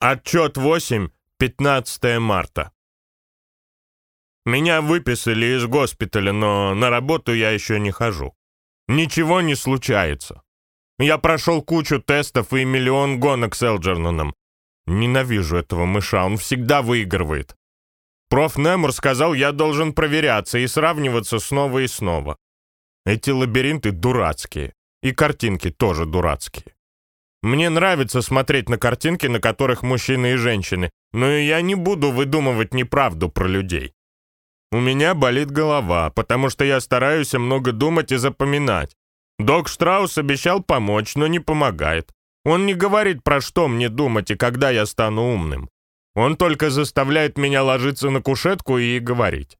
Отчет 8, 15 марта. Меня выписали из госпиталя, но на работу я еще не хожу. Ничего не случается. Я прошел кучу тестов и миллион гонок с Элджерноном. Ненавижу этого мыша, он всегда выигрывает. Проф. Немур сказал, я должен проверяться и сравниваться снова и снова. Эти лабиринты дурацкие, и картинки тоже дурацкие. Мне нравится смотреть на картинки, на которых мужчины и женщины, но я не буду выдумывать неправду про людей. У меня болит голова, потому что я стараюсь много думать и запоминать. Док Штраус обещал помочь, но не помогает. Он не говорит, про что мне думать и когда я стану умным. Он только заставляет меня ложиться на кушетку и говорить.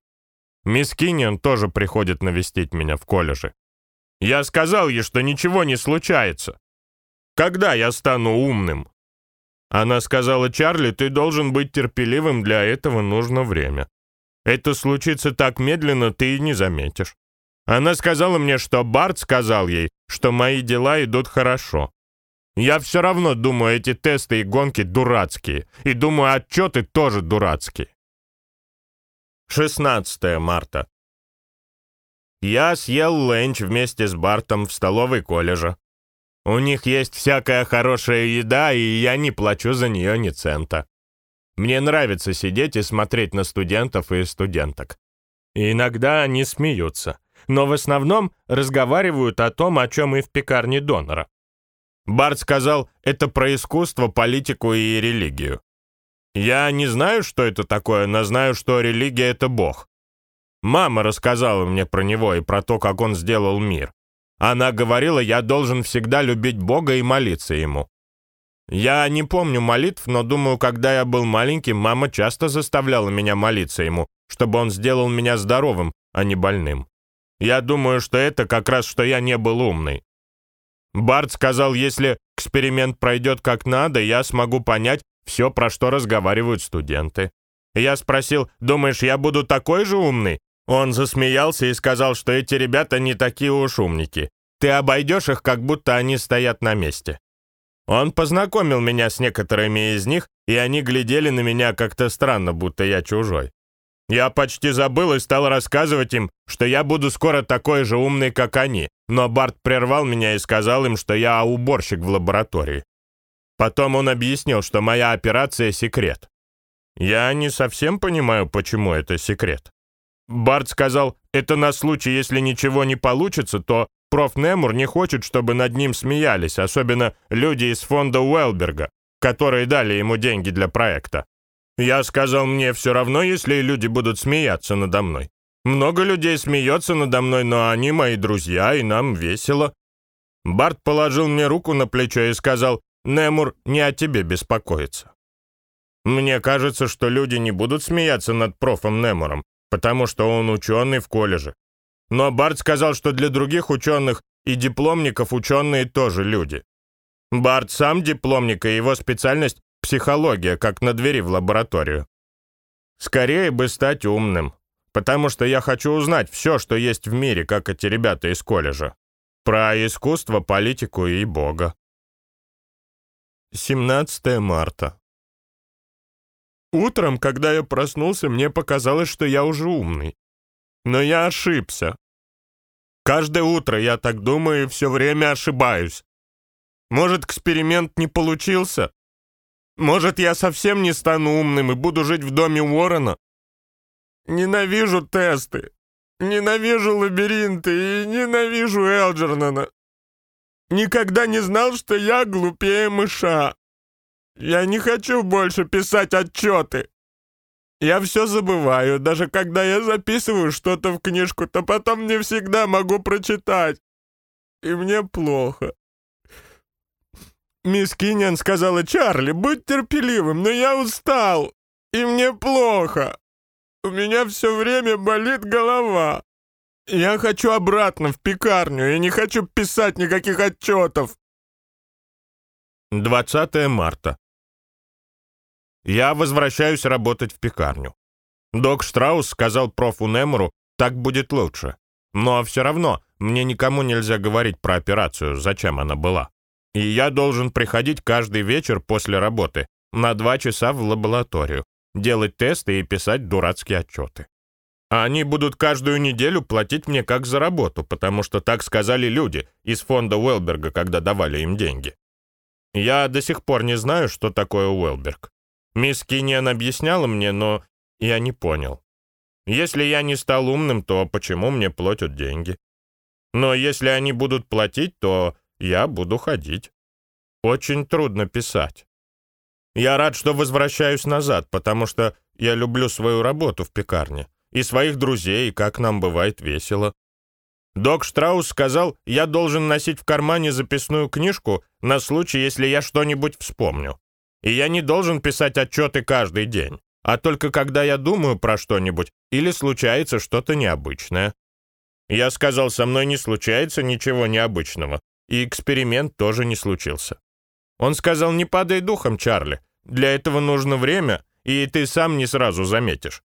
Мисс Кинниан тоже приходит навестить меня в колледже. Я сказал ей, что ничего не случается. Когда я стану умным?» Она сказала, «Чарли, ты должен быть терпеливым, для этого нужно время. Это случится так медленно, ты и не заметишь». Она сказала мне, что Барт сказал ей, что мои дела идут хорошо. Я все равно думаю, эти тесты и гонки дурацкие, и думаю, отчеты тоже дурацкие. 16 марта. Я съел ленч вместе с Бартом в столовой колледжа. У них есть всякая хорошая еда, и я не плачу за нее ни цента. Мне нравится сидеть и смотреть на студентов и студенток. Иногда они смеются, но в основном разговаривают о том, о чем и в пекарне донора. Барт сказал, это про искусство, политику и религию. Я не знаю, что это такое, но знаю, что религия — это Бог. Мама рассказала мне про него и про то, как он сделал мир. Она говорила, я должен всегда любить Бога и молиться Ему. Я не помню молитв, но думаю, когда я был маленьким, мама часто заставляла меня молиться Ему, чтобы Он сделал меня здоровым, а не больным. Я думаю, что это как раз, что я не был умный. Барт сказал, если эксперимент пройдет как надо, я смогу понять все, про что разговаривают студенты. Я спросил, думаешь, я буду такой же умный? Он засмеялся и сказал, что эти ребята не такие уж умники. Ты обойдешь их, как будто они стоят на месте. Он познакомил меня с некоторыми из них, и они глядели на меня как-то странно, будто я чужой. Я почти забыл и стал рассказывать им, что я буду скоро такой же умный, как они, но Барт прервал меня и сказал им, что я уборщик в лаборатории. Потом он объяснил, что моя операция — секрет. Я не совсем понимаю, почему это секрет. Барт сказал, это на случай, если ничего не получится, то проф. Немур не хочет, чтобы над ним смеялись, особенно люди из фонда Уэлберга, которые дали ему деньги для проекта. Я сказал, мне все равно, если люди будут смеяться надо мной. Много людей смеется надо мной, но они мои друзья, и нам весело. Барт положил мне руку на плечо и сказал, Немур не о тебе беспокоится. Мне кажется, что люди не будут смеяться над профом Немуром, потому что он ученый в колледже. Но Барт сказал, что для других ученых и дипломников ученые тоже люди. Барт сам дипломник, и его специальность — психология, как на двери в лабораторию. Скорее бы стать умным, потому что я хочу узнать все, что есть в мире, как эти ребята из колледжа. Про искусство, политику и Бога. 17 марта. Утром, когда я проснулся, мне показалось, что я уже умный. Но я ошибся. Каждое утро я так думаю и все время ошибаюсь. Может, эксперимент не получился? Может, я совсем не стану умным и буду жить в доме Уоррена? Ненавижу тесты, ненавижу лабиринты и ненавижу Элджернона. Никогда не знал, что я глупее мыша. Я не хочу больше писать отчеты. Я все забываю, даже когда я записываю что-то в книжку, то потом не всегда могу прочитать. И мне плохо. Мисс Киньян сказала, «Чарли, будь терпеливым, но я устал, и мне плохо. У меня все время болит голова. Я хочу обратно в пекарню и не хочу писать никаких отчетов». 20 марта. Я возвращаюсь работать в пекарню. Док Штраус сказал профу Немору, так будет лучше. Но все равно мне никому нельзя говорить про операцию, зачем она была. И я должен приходить каждый вечер после работы, на два часа в лабораторию, делать тесты и писать дурацкие отчеты. А они будут каждую неделю платить мне как за работу, потому что так сказали люди из фонда Уэлберга, когда давали им деньги. Я до сих пор не знаю, что такое Уэлберг. Мисс Киньян объясняла мне, но я не понял. Если я не стал умным, то почему мне платят деньги? Но если они будут платить, то я буду ходить. Очень трудно писать. Я рад, что возвращаюсь назад, потому что я люблю свою работу в пекарне и своих друзей, и как нам бывает весело. Док Штраус сказал, я должен носить в кармане записную книжку на случай, если я что-нибудь вспомню. И я не должен писать отчеты каждый день, а только когда я думаю про что-нибудь или случается что-то необычное. Я сказал, со мной не случается ничего необычного, и эксперимент тоже не случился. Он сказал, не падай духом, Чарли, для этого нужно время, и ты сам не сразу заметишь.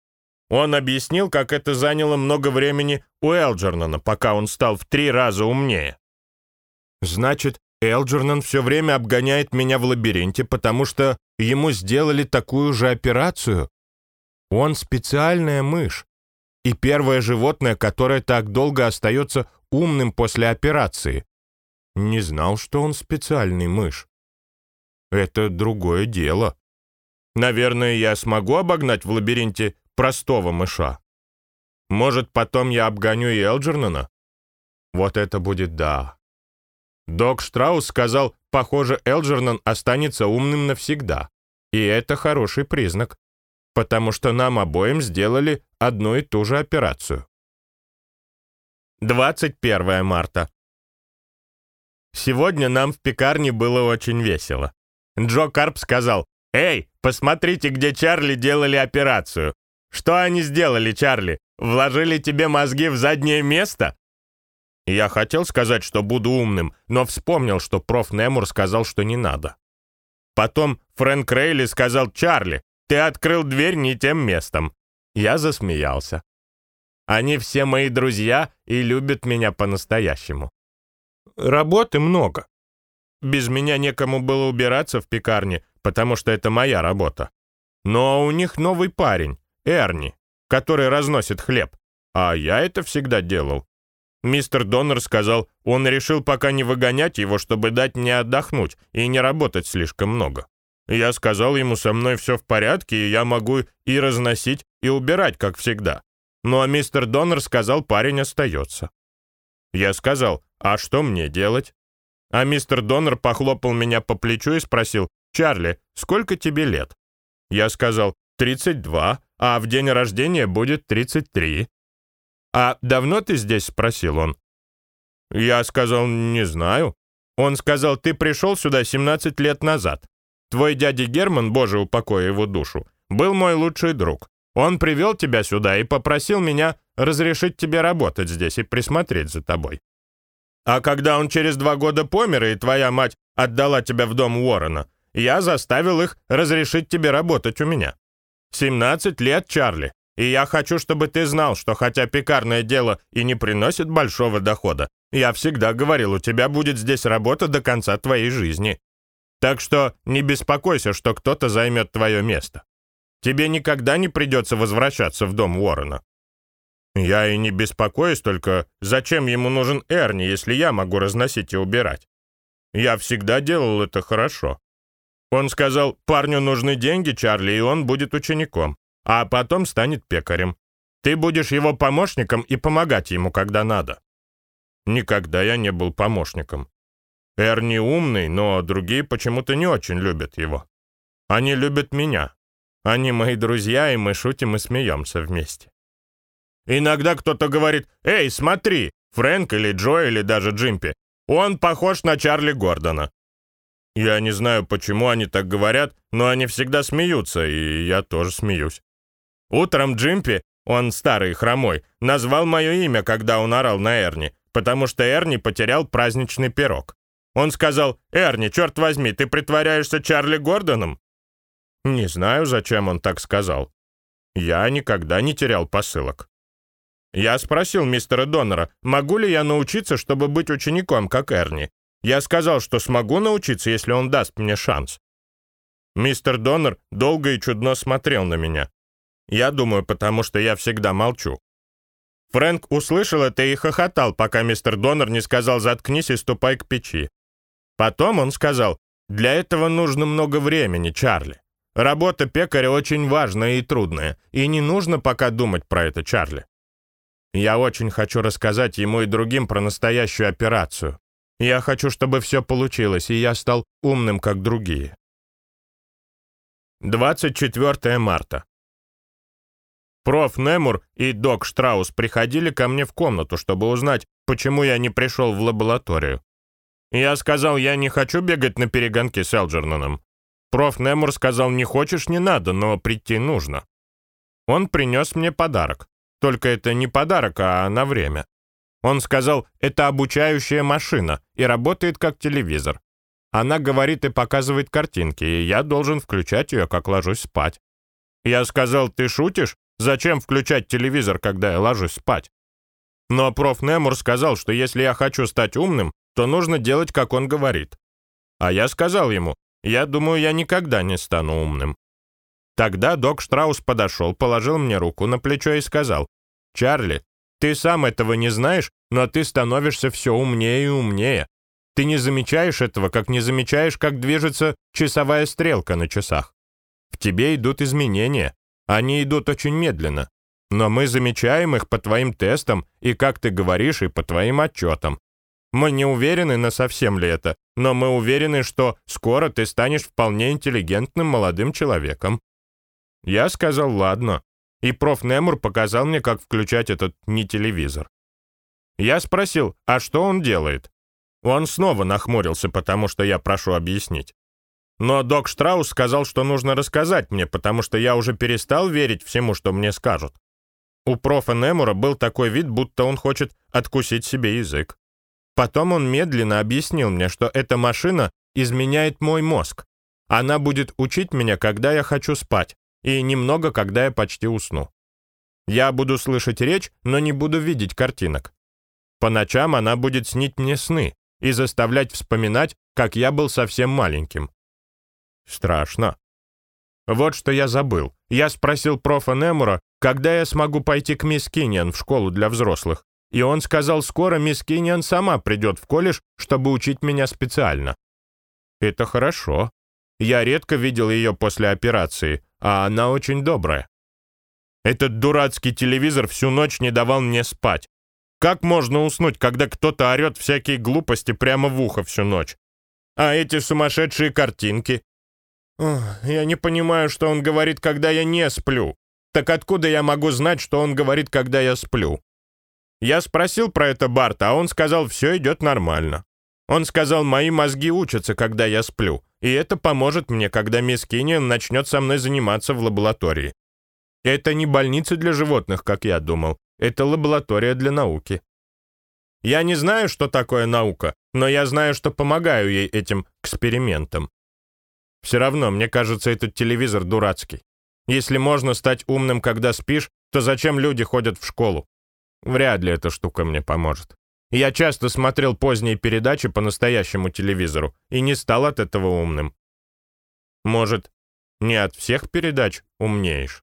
Он объяснил, как это заняло много времени у Элджернона, пока он стал в три раза умнее. Значит, Элджернон все время обгоняет меня в лабиринте, потому что ему сделали такую же операцию? Он специальная мышь. И первое животное, которое так долго остается умным после операции. Не знал, что он специальный мышь. Это другое дело. Наверное, я смогу обогнать в лабиринте простого мыша. Может, потом я обгоню и Элджернона? Вот это будет да. Док Штраус сказал, похоже, Элджернон останется умным навсегда. И это хороший признак, потому что нам обоим сделали одну и ту же операцию. 21 марта. Сегодня нам в пекарне было очень весело. Джо Карп сказал, «Эй, посмотрите, где Чарли делали операцию. Что они сделали, Чарли? Вложили тебе мозги в заднее место?» Я хотел сказать, что буду умным, но вспомнил, что проф. Немур сказал, что не надо. Потом Фрэнк Рейли сказал, «Чарли, ты открыл дверь не тем местом». Я засмеялся. Они все мои друзья и любят меня по-настоящему. Работы много. Без меня некому было убираться в пекарне, потому что это моя работа. Но у них новый парень, Эрни, который разносит хлеб. А я это всегда делал. Мистер Доннер сказал, он решил пока не выгонять его, чтобы дать мне отдохнуть и не работать слишком много. Я сказал ему, со мной все в порядке, и я могу и разносить, и убирать, как всегда. Ну а мистер Доннер сказал, парень остается. Я сказал, а что мне делать? А мистер Доннер похлопал меня по плечу и спросил, «Чарли, сколько тебе лет?» Я сказал, «32, а в день рождения будет 33». «А давно ты здесь?» — спросил он. Я сказал, «Не знаю». Он сказал, «Ты пришел сюда 17 лет назад. Твой дядя Герман, боже упокой его душу, был мой лучший друг. Он привел тебя сюда и попросил меня разрешить тебе работать здесь и присмотреть за тобой. А когда он через два года помер, и твоя мать отдала тебя в дом Уоррена, я заставил их разрешить тебе работать у меня. 17 лет, Чарли, и я хочу, чтобы ты знал, что хотя пекарное дело и не приносит большого дохода, я всегда говорил, у тебя будет здесь работа до конца твоей жизни. Так что не беспокойся, что кто-то займет твое место. Тебе никогда не придется возвращаться в дом Уоррена. Я и не беспокоюсь, только зачем ему нужен Эрни, если я могу разносить и убирать? Я всегда делал это хорошо. Он сказал, парню нужны деньги, Чарли, и он будет учеником, а потом станет пекарем. Ты будешь его помощником и помогать ему, когда надо. Никогда я не был помощником. Эрни умный, но другие почему-то не очень любят его. Они любят меня. Они мои друзья, и мы шутим и смеемся вместе. Иногда кто-то говорит, «Эй, смотри, Фрэнк или Джо или даже Джимпи, он похож на Чарли Гордона». Я не знаю, почему они так говорят, но они всегда смеются, и я тоже смеюсь. Утром Джимпи, он старый хромой, назвал мое имя, когда он орал на Эрни, потому что Эрни потерял праздничный пирог. Он сказал, «Эрни, черт возьми, ты притворяешься Чарли Гордоном?» Не знаю, зачем он так сказал. Я никогда не терял посылок. Я спросил мистера Доннера, могу ли я научиться, чтобы быть учеником, как Эрни. Я сказал, что смогу научиться, если он даст мне шанс. Мистер Доннер долго и чудно смотрел на меня. Я думаю, потому что я всегда молчу. Фрэнк услышал это и хохотал, пока мистер Доннер не сказал «заткнись и ступай к печи». Потом он сказал «для этого нужно много времени, Чарли. Работа пекаря очень важная и трудная, и не нужно пока думать про это, Чарли». Я очень хочу рассказать ему и другим про настоящую операцию. Я хочу, чтобы все получилось, и я стал умным, как другие. 24 марта. Проф. Немур и док Штраус приходили ко мне в комнату, чтобы узнать, почему я не пришел в лабораторию. Я сказал, я не хочу бегать на перегонки с Элджерноном. Проф. Немур сказал, не хочешь, не надо, но прийти нужно. Он принес мне подарок. Только это не подарок, а на время. Он сказал, это обучающая машина и работает как телевизор. Она говорит и показывает картинки, и я должен включать ее, как ложусь спать. Я сказал, ты шутишь? Зачем включать телевизор, когда я ложусь спать? Но проф. Немур сказал, что если я хочу стать умным, то нужно делать, как он говорит. А я сказал ему, я думаю, я никогда не стану умным. Тогда док Штраус подошел, положил мне руку на плечо и сказал, «Чарли, ты сам этого не знаешь, но ты становишься все умнее и умнее. Ты не замечаешь этого, как не замечаешь, как движется часовая стрелка на часах. В тебе идут изменения. Они идут очень медленно. Но мы замечаем их по твоим тестам и, как ты говоришь, и по твоим отчетам. Мы не уверены, на совсем ли это, но мы уверены, что скоро ты станешь вполне интеллигентным молодым человеком. Я сказал «ладно», и проф. Немур показал мне, как включать этот не телевизор. Я спросил, а что он делает? Он снова нахмурился, потому что я прошу объяснить. Но док Штраус сказал, что нужно рассказать мне, потому что я уже перестал верить всему, что мне скажут. У профа Немура был такой вид, будто он хочет откусить себе язык. Потом он медленно объяснил мне, что эта машина изменяет мой мозг. Она будет учить меня, когда я хочу спать, и немного, когда я почти усну. Я буду слышать речь, но не буду видеть картинок. По ночам она будет снить мне сны, и заставлять вспоминать, как я был совсем маленьким. Страшно. Вот что я забыл. Я спросил профа Немура, когда я смогу пойти к мисс Киньян в школу для взрослых. И он сказал, скоро мисс Киньян сама придет в колледж, чтобы учить меня специально. Это хорошо. Я редко видел ее после операции, а она очень добрая. Этот дурацкий телевизор всю ночь не давал мне спать. Как можно уснуть, когда кто-то орет всякие глупости прямо в ухо всю ночь? А эти сумасшедшие картинки? Я не понимаю, что он говорит, когда я не сплю. Так откуда я могу знать, что он говорит, когда я сплю? Я спросил про это Барта, а он сказал, все идет нормально. Он сказал, мои мозги учатся, когда я сплю, и это поможет мне, когда мисс Кинниан начнет со мной заниматься в лаборатории. Это не больница для животных, как я думал. Это лаборатория для науки. Я не знаю, что такое наука, но я знаю, что помогаю ей этим экспериментам. Все равно, мне кажется, этот телевизор дурацкий. Если можно стать умным, когда спишь, то зачем люди ходят в школу? Вряд ли эта штука мне поможет. Я часто смотрел поздние передачи по настоящему телевизору и не стал от этого умным. Может, не от всех передач умнеешь?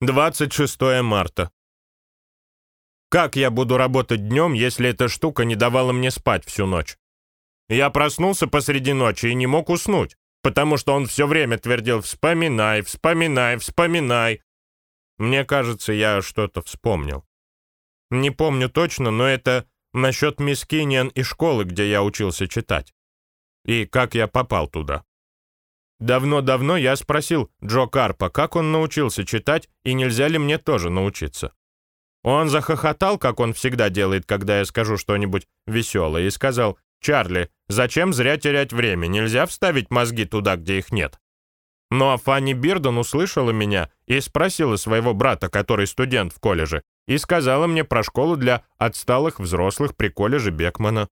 26 марта. Как я буду работать днем, если эта штука не давала мне спать всю ночь? Я проснулся посреди ночи и не мог уснуть, потому что он все время твердил «вспоминай, вспоминай, вспоминай». Мне кажется, я что-то вспомнил. Не помню точно, но это насчет мисс Киньян и школы, где я учился читать. И как я попал туда. Давно-давно я спросил Джо Карпа, как он научился читать и нельзя ли мне тоже научиться. Он захохотал, как он всегда делает, когда я скажу что-нибудь веселое, и сказал, «Чарли, зачем зря терять время? Нельзя вставить мозги туда, где их нет». Но Фанни Бирдон услышала меня и спросила своего брата, который студент в колледже, и сказала мне про школу для отсталых взрослых при колледже Бекмана.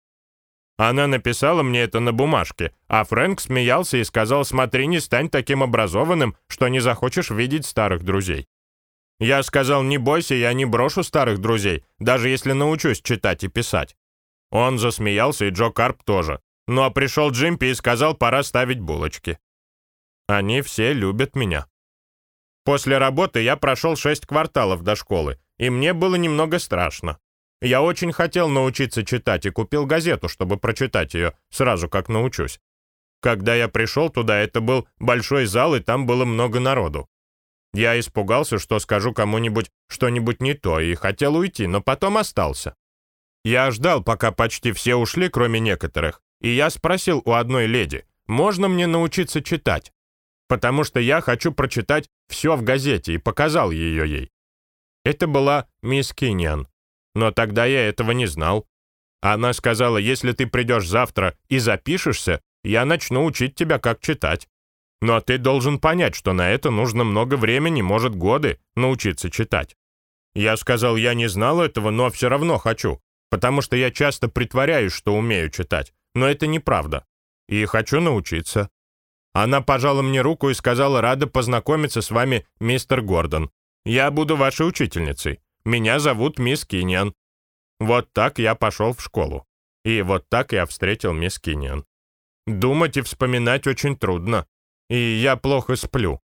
Она написала мне это на бумажке, а Фрэнк смеялся и сказал, смотри, не стань таким образованным, что не захочешь видеть старых друзей. Я сказал, не бойся, я не брошу старых друзей, даже если научусь читать и писать. Он засмеялся, и Джо Карп тоже. Ну а пришел Джимпи и сказал, пора ставить булочки. Они все любят меня. После работы я прошел шесть кварталов до школы, и мне было немного страшно. Я очень хотел научиться читать и купил газету, чтобы прочитать ее сразу как научусь. Когда я пришел туда, это был большой зал, и там было много народу. Я испугался, что скажу кому-нибудь что-нибудь не то, и хотел уйти, но потом остался. Я ждал, пока почти все ушли, кроме некоторых, и я спросил у одной леди, можно мне научиться читать? Потому что я хочу прочитать все в газете, и показал ее ей. Это была мисс Киньян, но тогда я этого не знал. Она сказала, если ты придешь завтра и запишешься, я начну учить тебя, как читать. Но ты должен понять, что на это нужно много времени, может, годы, научиться читать. Я сказал, я не знал этого, но все равно хочу, потому что я часто притворяюсь, что умею читать, но это неправда. И хочу научиться. Она пожала мне руку и сказала, рада познакомиться с вами, мистер Гордон. Я буду вашей учительницей. Меня зовут мисс Киньян. Вот так я пошел в школу. И вот так я встретил мисс Киньян. Думать и вспоминать очень трудно и я плохо сплю.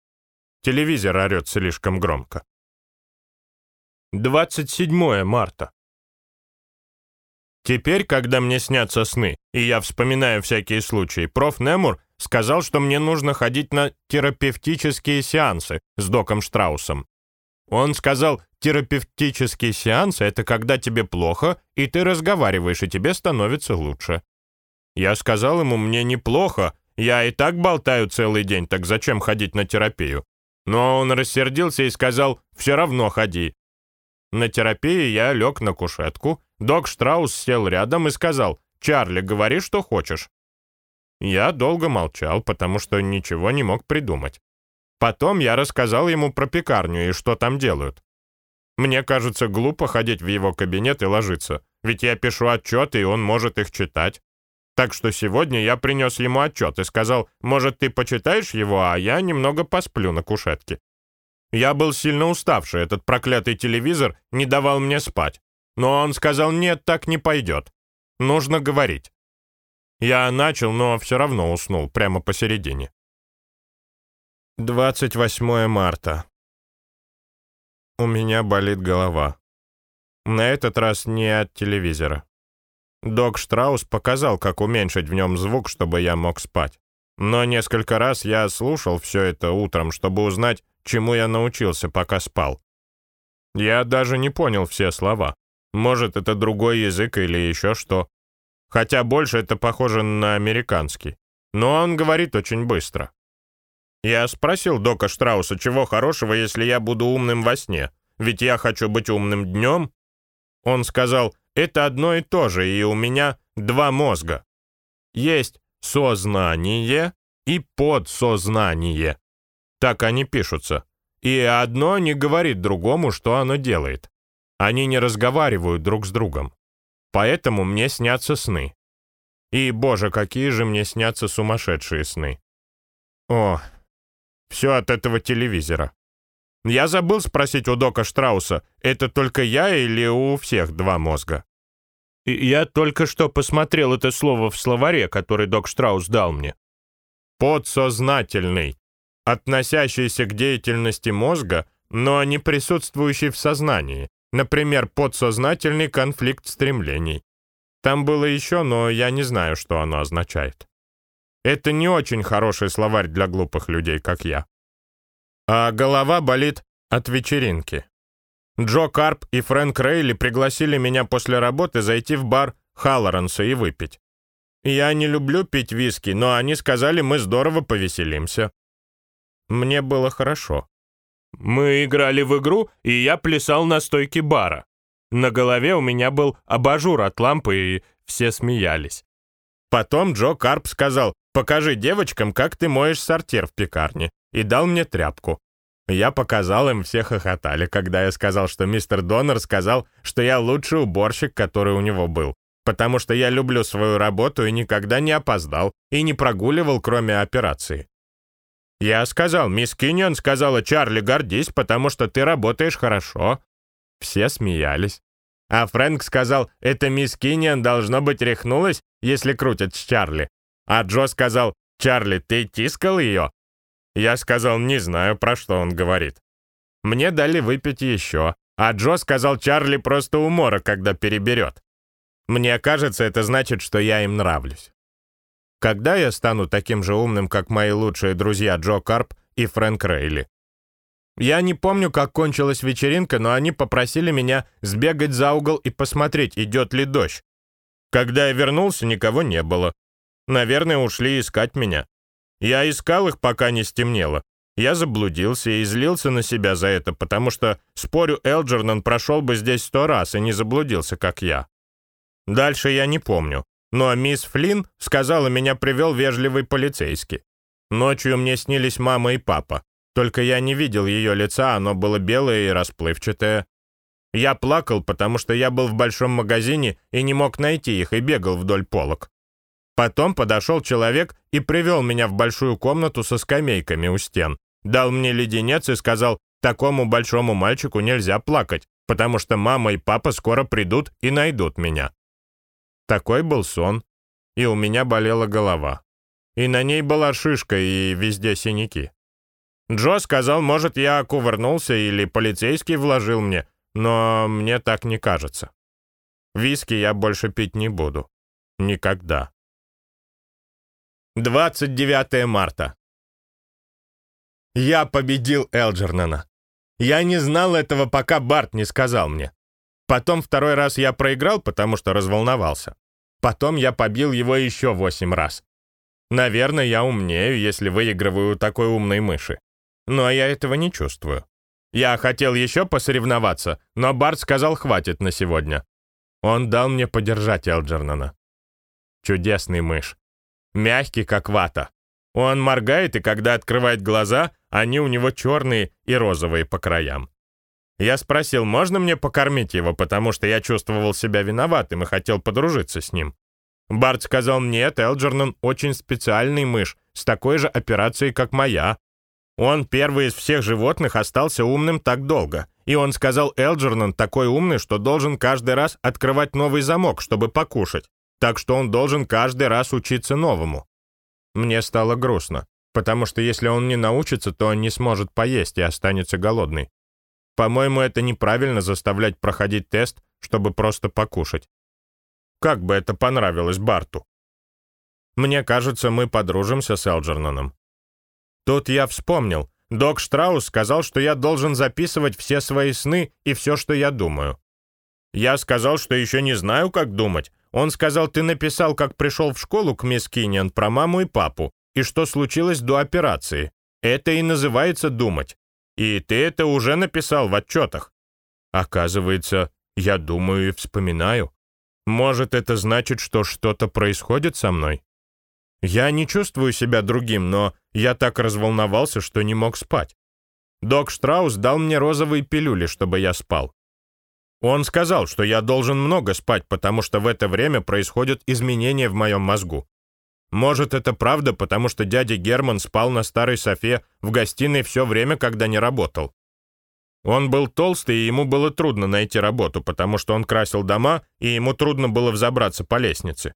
Телевизор орет слишком громко. 27 марта. Теперь, когда мне снятся сны, и я вспоминаю всякие случаи, проф. Немур сказал, что мне нужно ходить на терапевтические сеансы с доком Штраусом. Он сказал, терапевтические сеансы — это когда тебе плохо, и ты разговариваешь, и тебе становится лучше. Я сказал ему, мне неплохо, я и так болтаю целый день, так зачем ходить на терапию? Но он рассердился и сказал, все равно ходи. На терапии я лег на кушетку, док Штраус сел рядом и сказал, «Чарли, говори, что хочешь». Я долго молчал, потому что ничего не мог придумать. Потом я рассказал ему про пекарню и что там делают. Мне кажется, глупо ходить в его кабинет и ложиться, ведь я пишу отчеты, и он может их читать. Так что сегодня я принес ему отчет и сказал, может, ты почитаешь его, а я немного посплю на кушетке. Я был сильно уставший, этот проклятый телевизор не давал мне спать. Но он сказал, нет, так не пойдет. Нужно говорить. Я начал, но все равно уснул прямо посередине. 28 марта. У меня болит голова. На этот раз не от телевизора. Док Штраус показал, как уменьшить в нем звук, чтобы я мог спать. Но несколько раз я слушал все это утром, чтобы узнать, чему я научился, пока спал. Я даже не понял все слова. Может, это другой язык или еще что. Хотя больше это похоже на американский. Но он говорит очень быстро. Я спросил Дока Штрауса, чего хорошего, если я буду умным во сне, ведь я хочу быть умным днем. Он сказал, это одно и то же, и у меня два мозга. Есть сознание и подсознание. Так они пишутся. И одно не говорит другому, что оно делает. Они не разговаривают друг с другом. Поэтому мне снятся сны. И, боже, какие же мне снятся сумасшедшие сны. О, все от этого телевизора. Я забыл спросить у Дока Штрауса, это только я или у всех два мозга? Я только что посмотрел это слово в словаре, который Док Штраус дал мне. Подсознательный, относящийся к деятельности мозга, но не присутствующий в сознании. Например, подсознательный конфликт стремлений. Там было еще, но я не знаю, что оно означает. Это не очень хороший словарь для глупых людей, как я а голова болит от вечеринки. Джо Карп и Фрэнк Рейли пригласили меня после работы зайти в бар Халлоранса и выпить. Я не люблю пить виски, но они сказали, мы здорово повеселимся. Мне было хорошо. Мы играли в игру, и я плясал на стойке бара. На голове у меня был абажур от лампы, и все смеялись. Потом Джо Карп сказал, покажи девочкам, как ты моешь сортир в пекарне и дал мне тряпку. Я показал им, все хохотали, когда я сказал, что мистер Донор сказал, что я лучший уборщик, который у него был, потому что я люблю свою работу и никогда не опоздал и не прогуливал, кроме операции. Я сказал, мисс Киньон сказала, Чарли, гордись, потому что ты работаешь хорошо. Все смеялись. А Фрэнк сказал, это мисс Киньон должно быть рехнулась, если крутят с Чарли. А Джо сказал, Чарли, ты тискал ее? Я сказал, не знаю, про что он говорит. Мне дали выпить еще, а Джо сказал, Чарли просто умора, когда переберет. Мне кажется, это значит, что я им нравлюсь. Когда я стану таким же умным, как мои лучшие друзья Джо Карп и Фрэнк Рейли? Я не помню, как кончилась вечеринка, но они попросили меня сбегать за угол и посмотреть, идет ли дождь. Когда я вернулся, никого не было. Наверное, ушли искать меня. Я искал их, пока не стемнело. Я заблудился и злился на себя за это, потому что, спорю, Элджернан прошел бы здесь сто раз и не заблудился, как я. Дальше я не помню. Но мисс Флинн сказала, меня привел вежливый полицейский. Ночью мне снились мама и папа. Только я не видел ее лица, оно было белое и расплывчатое. Я плакал, потому что я был в большом магазине и не мог найти их, и бегал вдоль полок. Потом подошел человек и привел меня в большую комнату со скамейками у стен. Дал мне леденец и сказал, такому большому мальчику нельзя плакать, потому что мама и папа скоро придут и найдут меня. Такой был сон, и у меня болела голова. И на ней была шишка и везде синяки. Джо сказал, может, я кувырнулся или полицейский вложил мне, но мне так не кажется. Виски я больше пить не буду. Никогда. 29 марта. Я победил Элджернана. Я не знал этого, пока Барт не сказал мне. Потом второй раз я проиграл, потому что разволновался. Потом я побил его еще восемь раз. Наверное, я умнею, если выигрываю такой умной мыши. Но я этого не чувствую. Я хотел еще посоревноваться, но Барт сказал, хватит на сегодня. Он дал мне подержать Элджернана. Чудесный мышь. Мягкий, как вата. Он моргает, и когда открывает глаза, они у него черные и розовые по краям. Я спросил, можно мне покормить его, потому что я чувствовал себя виноватым и хотел подружиться с ним. Барт сказал, нет, Элджернан очень специальный мышь, с такой же операцией, как моя. Он первый из всех животных остался умным так долго. И он сказал, Элджернан такой умный, что должен каждый раз открывать новый замок, чтобы покушать. Так что он должен каждый раз учиться новому. Мне стало грустно, потому что если он не научится, то он не сможет поесть и останется голодный. По-моему, это неправильно заставлять проходить тест, чтобы просто покушать. Как бы это понравилось Барту? Мне кажется, мы подружимся с Элджерноном. Тут я вспомнил. Док Штраус сказал, что я должен записывать все свои сны и все, что я думаю. Я сказал, что еще не знаю, как думать. Он сказал, ты написал, как пришел в школу к мисс Кинниан про маму и папу, и что случилось до операции. Это и называется думать. И ты это уже написал в отчетах. Оказывается, я думаю и вспоминаю. Может, это значит, что что-то происходит со мной? Я не чувствую себя другим, но я так разволновался, что не мог спать. Док Штраус дал мне розовые пилюли, чтобы я спал. Он сказал, что я должен много спать, потому что в это время происходят изменения в моем мозгу. Может, это правда, потому что дядя Герман спал на старой софе в гостиной все время, когда не работал. Он был толстый, и ему было трудно найти работу, потому что он красил дома, и ему трудно было взобраться по лестнице.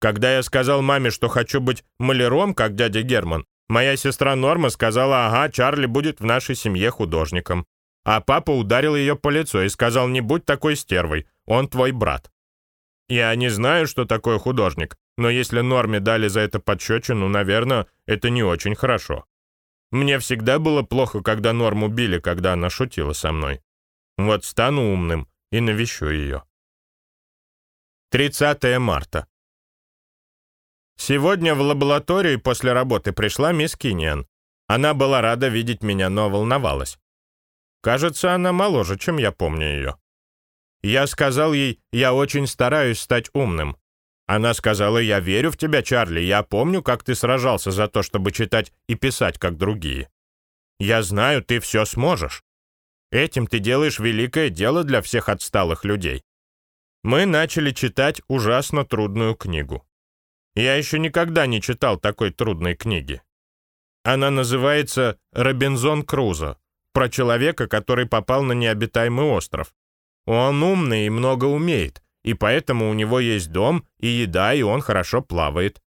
Когда я сказал маме, что хочу быть маляром, как дядя Герман, моя сестра Норма сказала, ага, Чарли будет в нашей семье художником. А папа ударил ее по лицу и сказал, не будь такой стервой, он твой брат. Я не знаю, что такое художник, но если Норме дали за это подщечину, наверное, это не очень хорошо. Мне всегда было плохо, когда Норму били, когда она шутила со мной. Вот стану умным и навещу ее. 30 марта. Сегодня в лаборатории после работы пришла мисс Кинниан. Она была рада видеть меня, но волновалась. Кажется, она моложе, чем я помню ее. Я сказал ей, я очень стараюсь стать умным. Она сказала, я верю в тебя, Чарли, я помню, как ты сражался за то, чтобы читать и писать, как другие. Я знаю, ты все сможешь. Этим ты делаешь великое дело для всех отсталых людей. Мы начали читать ужасно трудную книгу. Я еще никогда не читал такой трудной книги. Она называется «Робинзон Крузо», про человека, который попал на необитаемый остров. Он умный и много умеет, и поэтому у него есть дом и еда, и он хорошо плавает.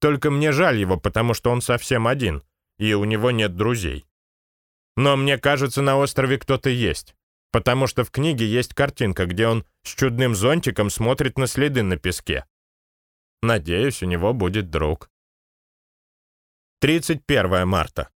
Только мне жаль его, потому что он совсем один. и у него нет друзей. Но мне кажется, на острове кто-то есть, потому что в книге есть картинка, где он с чудным зонтиком смотрит на следы на песке. Надеюсь, у него будет друг. 31 марта.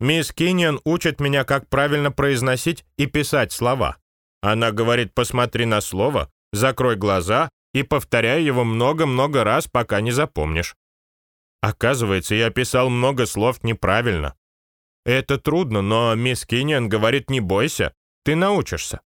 Мисс Киньон учит меня, как правильно произносить и писать слова. Она говорит, посмотри на слово, закрой глаза и повторяй его много-много раз, пока не запомнишь. Оказывается, я писал много слов неправильно. Это трудно, но мисс Киньон говорит, не бойся, ты научишься.